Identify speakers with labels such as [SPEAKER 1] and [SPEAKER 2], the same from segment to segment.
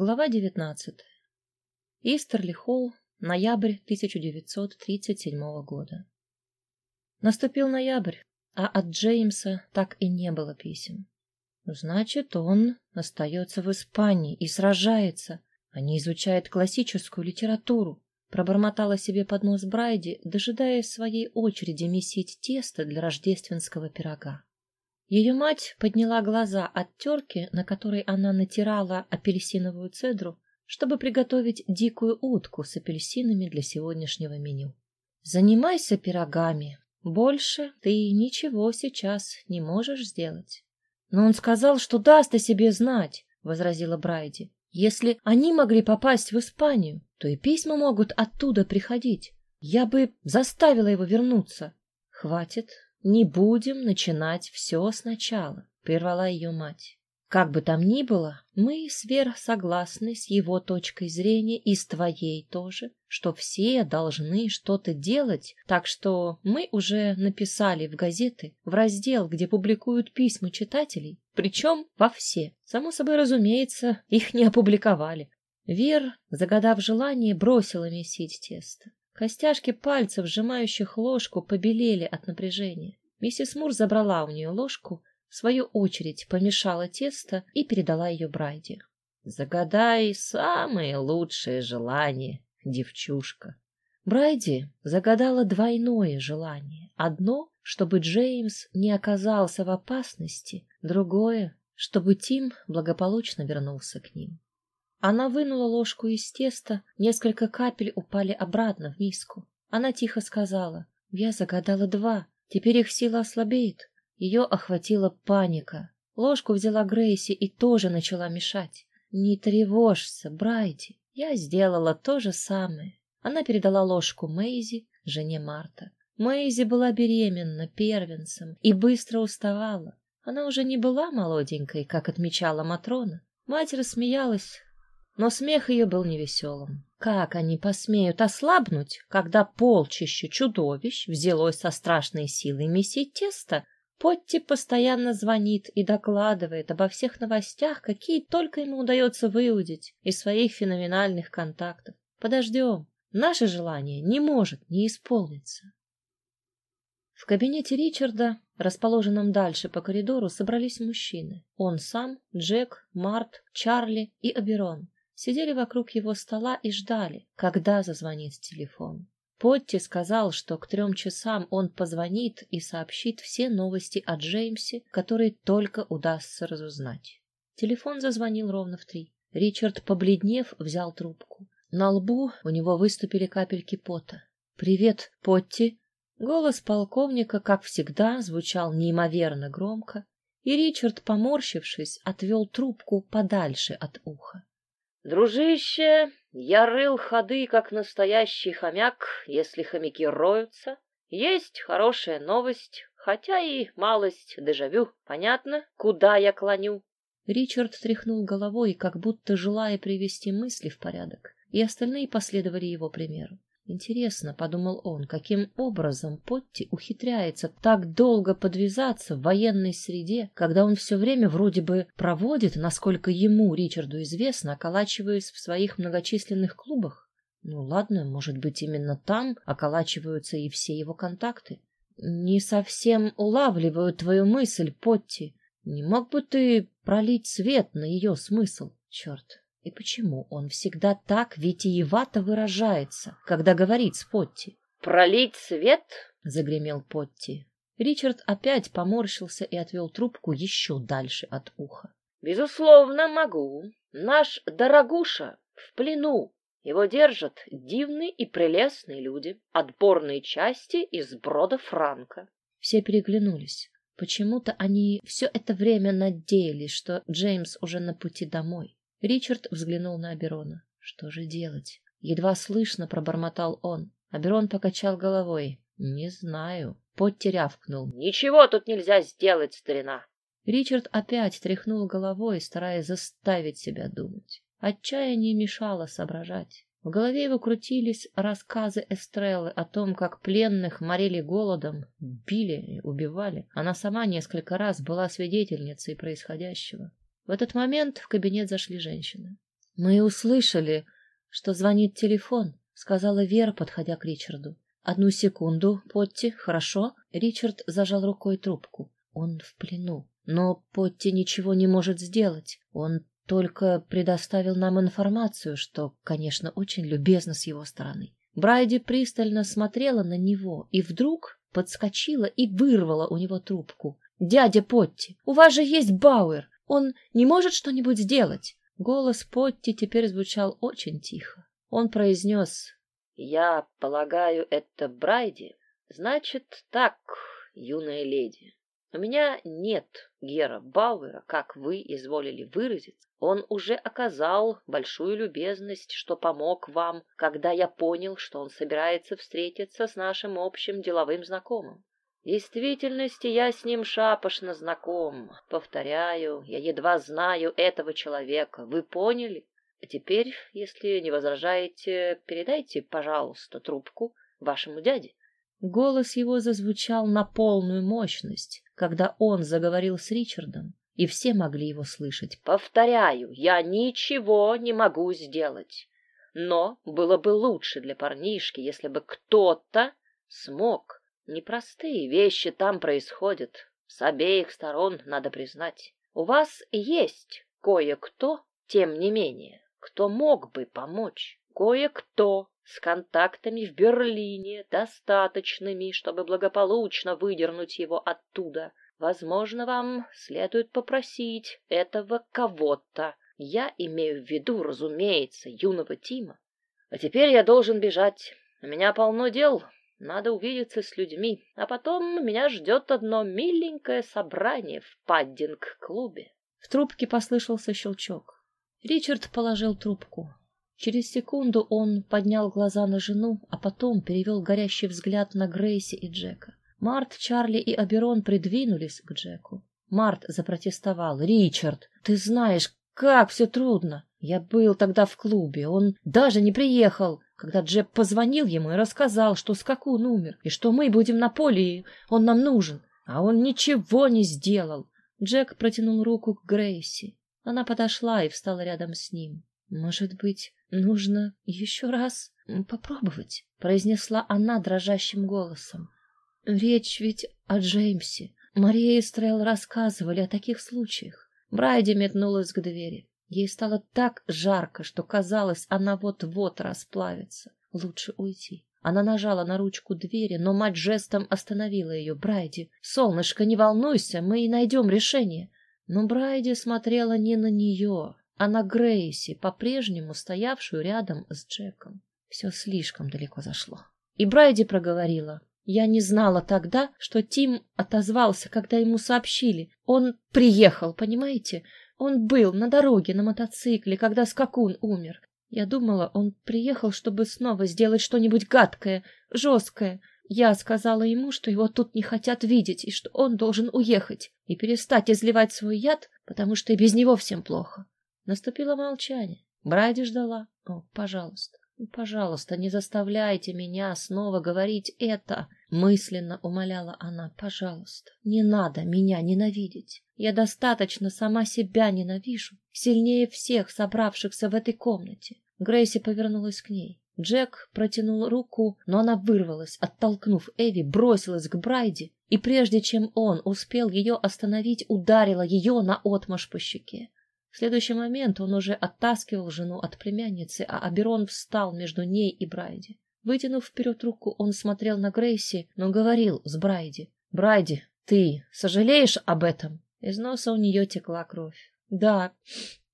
[SPEAKER 1] Глава 19. Истерли Холл, ноябрь 1937 года. Наступил ноябрь, а от Джеймса так и не было писем. Значит, он остается в Испании и сражается, а не изучает классическую литературу. Пробормотала себе под нос Брайди, дожидаясь своей очереди месить тесто для рождественского пирога. Ее мать подняла глаза от терки, на которой она натирала апельсиновую цедру, чтобы приготовить дикую утку с апельсинами для сегодняшнего меню. Занимайся пирогами. Больше ты ничего сейчас не можешь сделать. Но он сказал, что даст о себе знать, возразила Брайди. Если они могли попасть в Испанию, то и письма могут оттуда приходить. Я бы заставила его вернуться. Хватит, не будем начинать все сначала, прервала ее мать. Как бы там ни было, мы сверх согласны с его точкой зрения и с твоей тоже, что все должны что-то делать, так что мы уже написали в газеты, в раздел, где публикуют письма читателей, причем во все. Само собой разумеется, их не опубликовали. Вер, загадав желание, бросила месить тесто. Костяшки пальцев, сжимающих ложку, побелели от напряжения. Миссис Мур забрала у нее ложку, в свою очередь помешала тесто и передала ее Брайде. «Загадай самые лучшие желания, девчушка». Брайди загадала двойное желание. Одно, чтобы Джеймс не оказался в опасности, другое, чтобы Тим благополучно вернулся к ним. Она вынула ложку из теста, несколько капель упали обратно в миску. Она тихо сказала, «Я загадала два, теперь их сила ослабеет». Ее охватила паника. Ложку взяла Грейси и тоже начала мешать. «Не тревожься, Брайди, я сделала то же самое». Она передала ложку Мэйзи, жене Марта. Мэйзи была беременна первенцем и быстро уставала. Она уже не была молоденькой, как отмечала Матрона. Мать рассмеялась, но смех ее был невеселым. Как они посмеют ослабнуть, когда полчище чудовищ взялось со страшной силой месить тесто? Потти постоянно звонит и докладывает обо всех новостях, какие только ему удается выудить из своих феноменальных контактов. Подождем. Наше желание не может не исполниться. В кабинете Ричарда, расположенном дальше по коридору, собрались мужчины. Он сам, Джек, Март, Чарли и Аберон сидели вокруг его стола и ждали, когда зазвонит телефон. Потти сказал, что к трем часам он позвонит и сообщит все новости о Джеймсе, которые только удастся разузнать. Телефон зазвонил ровно в три. Ричард, побледнев, взял трубку. На лбу у него выступили капельки пота. «Привет, Потти!» Голос полковника, как всегда, звучал неимоверно громко, и Ричард, поморщившись, отвел трубку подальше от уха. Дружище, я рыл ходы, как настоящий хомяк, если хомяки роются. Есть хорошая новость, хотя и малость дежавю. Понятно, куда я клоню? Ричард тряхнул головой, как будто желая привести мысли в порядок, и остальные последовали его примеру. Интересно, подумал он, каким образом Потти ухитряется так долго подвязаться в военной среде, когда он все время вроде бы проводит, насколько ему, Ричарду известно, околачиваясь в своих многочисленных клубах. Ну ладно, может быть, именно там околачиваются и все его контакты. Не совсем улавливаю твою мысль, Потти. Не мог бы ты пролить свет на ее смысл? Черт, и почему он всегда так витиевато выражается, когда говорит с Потти? «Пролить свет?» — загремел Потти. Ричард опять поморщился и отвел трубку еще дальше от уха. «Безусловно, могу. Наш дорогуша в плену. Его держат дивные и прелестные люди, отборные части из брода Франка». Все переглянулись. Почему-то они все это время надеялись, что Джеймс уже на пути домой. Ричард взглянул на Аберона. Что же делать? Едва слышно пробормотал он. Аберон покачал головой. Не знаю. Потти. Ничего тут нельзя сделать, старина. Ричард опять тряхнул головой, стараясь заставить себя думать. Отчаяние мешало соображать. В голове его крутились рассказы Эстреллы о том, как пленных морили голодом, били, убивали. Она сама несколько раз была свидетельницей происходящего. В этот момент в кабинет зашли женщины. Мы услышали, что звонит телефон, сказала Вера, подходя к Ричарду. Одну секунду, Потти, хорошо? Ричард зажал рукой трубку. Он в плену. Но Потти ничего не может сделать. Он только предоставил нам информацию, что, конечно, очень любезно с его стороны. Брайди пристально смотрела на него и вдруг подскочила и вырвала у него трубку. «Дядя Потти, у вас же есть Бауэр. Он не может что-нибудь сделать?» Голос Потти теперь звучал очень тихо. Он произнес «Я полагаю, это Брайди. Значит так, юная леди. У меня нет Гера Бауэра, как вы изволили выразиться. Он уже оказал большую любезность, что помог вам, когда я понял, что он собирается встретиться с нашим общим деловым знакомым. В действительности я с ним шапошно знаком. Повторяю, я едва знаю этого человека. Вы поняли? А теперь, если не возражаете, передайте, пожалуйста, трубку вашему дяде. Голос его зазвучал на полную мощность, когда он заговорил с Ричардом, и все могли его слышать. «Повторяю, я ничего не могу сделать, но было бы лучше для парнишки, если бы кто-то смог. Непростые вещи там происходят, с обеих сторон, надо признать. У вас есть кое-кто, тем не менее, кто мог бы помочь, кое-кто, с контактами в Берлине, достаточными, чтобы благополучно выдернуть его оттуда. Возможно, вам следует попросить этого кого-то. Я имею в виду, разумеется, юного Тима. А теперь я должен бежать. У меня полно дел. Надо увидеться с людьми. А потом меня ждет одно миленькое собрание в паддинг-клубе. В трубке послышался щелчок. Ричард положил трубку. Через секунду он поднял глаза на жену, а потом перевел горящий взгляд на Грейси и Джека. Март, Чарли и Аберон придвинулись к Джеку. Март запротестовал. «Ричард, ты знаешь, как все трудно. Я был тогда в клубе, он даже не приехал, когда Джек позвонил ему и рассказал, что скакун умер, и что мы будем на поле, и он нам нужен. А он ничего не сделал». Джек протянул руку к Грейси. Она подошла и встала рядом с ним. «Может быть, нужно еще раз попробовать?» — произнесла она дрожащим голосом. «Речь ведь о Джеймсе. Мария и Стрелл рассказывали о таких случаях». Брайди метнулась к двери. Ей стало так жарко, что казалось, она вот-вот расплавится. Лучше уйти. Она нажала на ручку двери, но мать жестом остановила ее. «Брайди, солнышко, не волнуйся, мы и найдем решение». Но Брайди смотрела не на нее, а на Грейси, по-прежнему стоявшую рядом с Джеком. Все слишком далеко зашло. И Брайди проговорила. Я не знала тогда, что Тим отозвался, когда ему сообщили. Он приехал, понимаете? Он был на дороге на мотоцикле, когда скакун умер. Я думала, он приехал, чтобы снова сделать что-нибудь гадкое, жесткое. Я сказала ему, что его тут не хотят видеть, и что он должен уехать и перестать изливать свой яд, потому что и без него всем плохо. Наступило молчание. Брайди ждала. О, пожалуйста, пожалуйста, не заставляйте меня снова говорить это, мысленно умоляла она. Пожалуйста, не надо меня ненавидеть. Я достаточно сама себя ненавижу, сильнее всех собравшихся в этой комнате. Грейси повернулась к ней. Джек протянул руку, но она вырвалась, оттолкнув Эви, бросилась к Брайди, и прежде чем он успел ее остановить, ударила ее на отмашь по щеке. В следующий момент он уже оттаскивал жену от племянницы, а Аберон встал между ней и Брайди. Вытянув вперед руку, он смотрел на Грейси, но говорил с Брайди. «Брайди, ты сожалеешь об этом?» Из носа у нее текла кровь. «Да,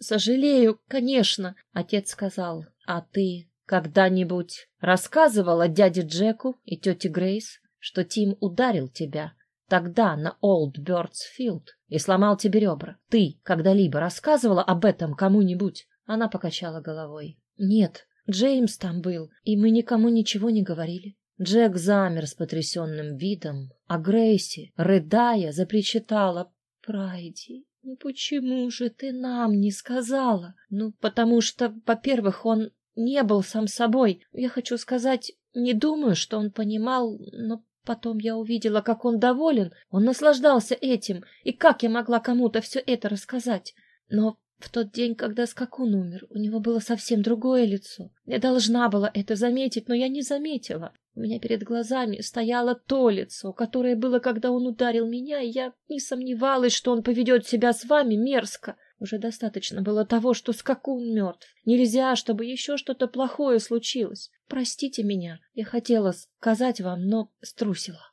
[SPEAKER 1] сожалею, конечно», — отец сказал. «А ты когда-нибудь рассказывала дяде Джеку и тете Грейс, что Тим ударил тебя тогда на Олд Бёрдс Филд и сломал тебе ребра. Ты когда-либо рассказывала об этом кому-нибудь? Она покачала головой. Нет, Джеймс там был, и мы никому ничего не говорили. Джек замер с потрясенным видом, а Грейси, рыдая, запричитала. «Прайди, ну почему же ты нам не сказала? Ну, потому что, во-первых, он не был сам собой. Я хочу сказать, не думаю, что он понимал, но Потом я увидела, как он доволен, он наслаждался этим, и как я могла кому-то все это рассказать. Но В тот день, когда скакун умер, у него было совсем другое лицо. Я должна была это заметить, но я не заметила. У меня перед глазами стояло то лицо, которое было, когда он ударил меня, и я не сомневалась, что он поведет себя с вами мерзко. Уже достаточно было того, что скакун мертв. Нельзя, чтобы еще что-то плохое случилось. Простите меня, я хотела сказать вам, но струсила.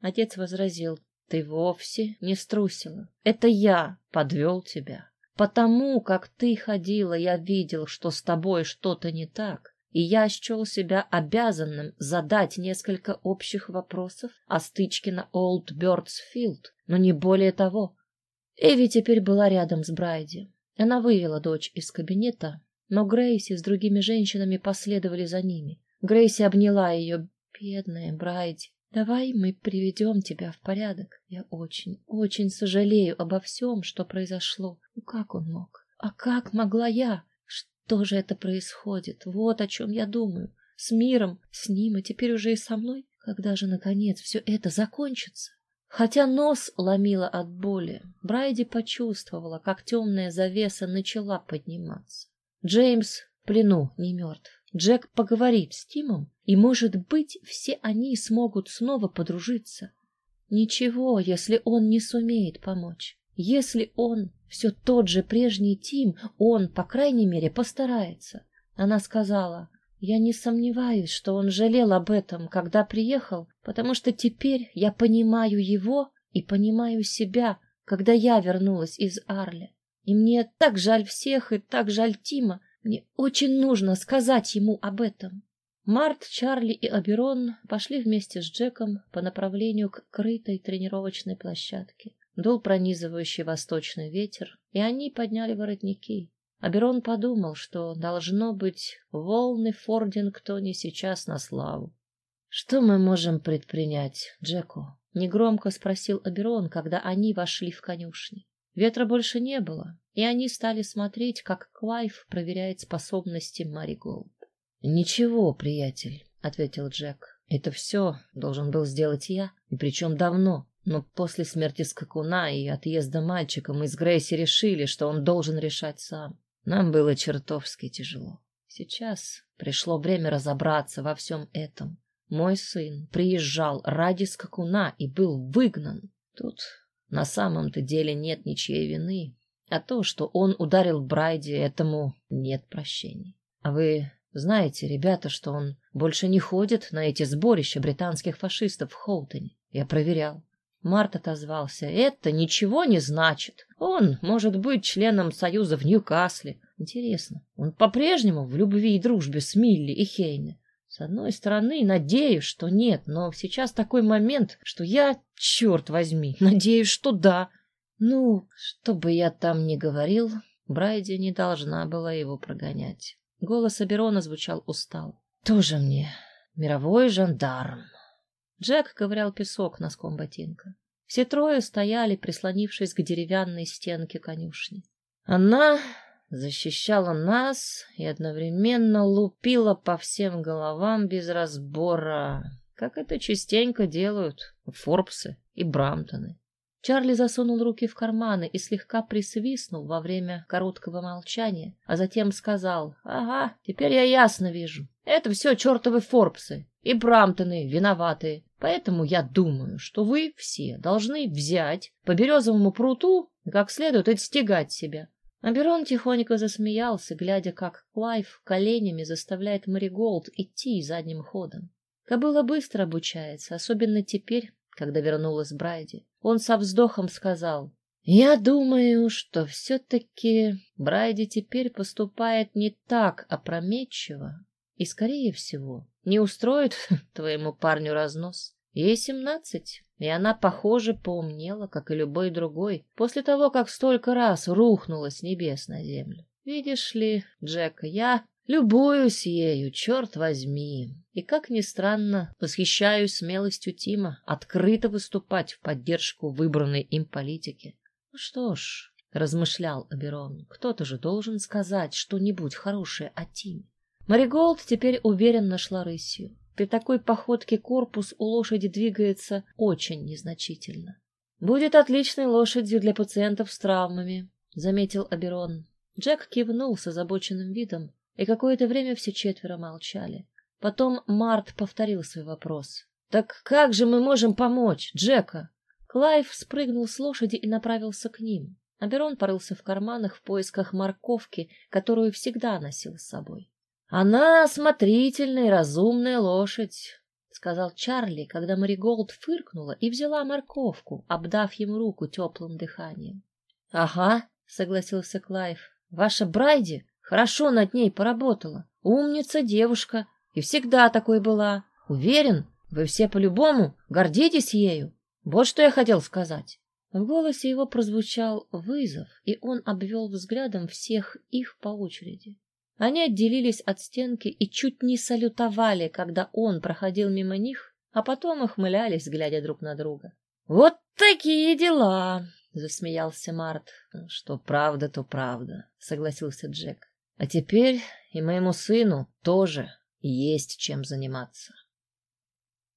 [SPEAKER 1] Отец возразил, ты вовсе не струсила. Это я подвел тебя. Потому как ты ходила, я видел, что с тобой что-то не так, и я счел себя обязанным задать несколько общих вопросов о стычке на Олд Бёрдсфилд, но не более того. Эви теперь была рядом с Брайди. Она вывела дочь из кабинета, но Грейси с другими женщинами последовали за ними. Грейси обняла ее. «Бедная Брайди, давай мы приведем тебя в порядок. Я очень, очень сожалею обо всем, что произошло. Ну как он мог? А как могла я? Что же это происходит? Вот о чем я думаю. С миром, с ним, и теперь уже и со мной. Когда же, наконец, все это закончится? Хотя нос ломило от боли, Брайди почувствовала, как темная завеса начала подниматься. Джеймс в плену не мертв. Джек поговорит с Тимом, и, может быть, все они смогут снова подружиться. Ничего, если он не сумеет помочь. Если он все тот же прежний Тим, он, по крайней мере, постарается. Она сказала, я не сомневаюсь, что он жалел об этом, когда приехал, потому что теперь я понимаю его и понимаю себя, когда я вернулась из Арли. И мне так жаль всех и так жаль Тима. Мне очень нужно сказать ему об этом. Март, Чарли и Аберон пошли вместе с Джеком по направлению к крытой тренировочной площадке. Дул пронизывающий восточный ветер, и они подняли воротники. Аберон подумал, что, должно быть, волны в Фордингтоне сейчас на славу. — Что мы можем предпринять, Джеку? — негромко спросил Аберон, когда они вошли в конюшни. Ветра больше не было, и они стали смотреть, как Клайв проверяет способности Мариголд. — Ничего, приятель, — ответил Джек. — Это все должен был сделать я, и причем давно. Но после смерти скакуна и отъезда мальчика мы с Грейси решили, что он должен решать сам. Нам было чертовски тяжело. Сейчас пришло время разобраться во всем этом. Мой сын приезжал ради скакуна и был выгнан. Тут на самом-то деле нет ничьей вины. А то, что он ударил Брайди, этому нет прощения. А вы знаете, ребята, что он больше не ходит на эти сборища британских фашистов в Хоутоне? Я проверял. Март отозвался. Это ничего не значит. Он может быть членом Союза в Ньюкасле. Интересно, он по-прежнему в любви и дружбе с Милли и Хейне? С одной стороны, надеюсь, что нет, но сейчас такой момент, что я, черт возьми, надеюсь, что да. Ну, что бы я там ни говорил, Брайди не должна была его прогонять. Голос Аберона звучал устал. Тоже мне мировой жандарм. Джек ковырял песок носком ботинка. Все трое стояли, прислонившись к деревянной стенке конюшни. Она защищала нас и одновременно лупила по всем головам без разбора, как это частенько делают Форбсы и Брамтоны. Чарли засунул руки в карманы и слегка присвистнул во время короткого молчания, а затем сказал, «Ага, теперь я ясно вижу. Это все чертовы Форбсы и Брамтоны виноватые. Поэтому я думаю, что вы все должны взять по березовому пруту и как следует отстегать себя. Аберон тихонько засмеялся, глядя, как Клайв коленями заставляет Мариголд идти задним ходом. Кобыла быстро обучается, особенно теперь, когда вернулась Брайди. Он со вздохом сказал, «Я думаю, что все-таки Брайди теперь поступает не так опрометчиво, и, скорее всего, не устроит твоему парню разнос. Ей семнадцать, и она, похоже, поумнела, как и любой другой, после того, как столько раз рухнула с небес на землю. Видишь ли, Джек, я любуюсь ею, черт возьми, и, как ни странно, восхищаюсь смелостью Тима открыто выступать в поддержку выбранной им политики. Ну что ж, размышлял Аберон, кто-то же должен сказать что-нибудь хорошее о Тиме. Мариголд теперь уверенно шла рысью. При такой походке корпус у лошади двигается очень незначительно. «Будет отличной лошадью для пациентов с травмами», — заметил Аберон. Джек кивнул с озабоченным видом, и какое-то время все четверо молчали. Потом Март повторил свой вопрос. «Так как же мы можем помочь, Джека?» Клайв спрыгнул с лошади и направился к ним. Аберон порылся в карманах в поисках морковки, которую всегда носил с собой. «Она осмотрительная и разумная лошадь», — сказал Чарли, когда Мариголд фыркнула и взяла морковку, обдав ему руку теплым дыханием. — Ага, — согласился Клайв, — ваша Брайди хорошо над ней поработала. Умница девушка, и всегда такой была. Уверен, вы все по-любому гордитесь ею. Вот что я хотел сказать. В голосе его прозвучал вызов, и он обвел взглядом всех их по очереди. Они отделились от стенки и чуть не салютовали, когда он проходил мимо них, а потом ухмылялись, глядя друг на друга. «Вот такие дела!» — засмеялся Март. «Что правда, то правда», — согласился Джек. «А теперь и моему сыну тоже есть чем заниматься».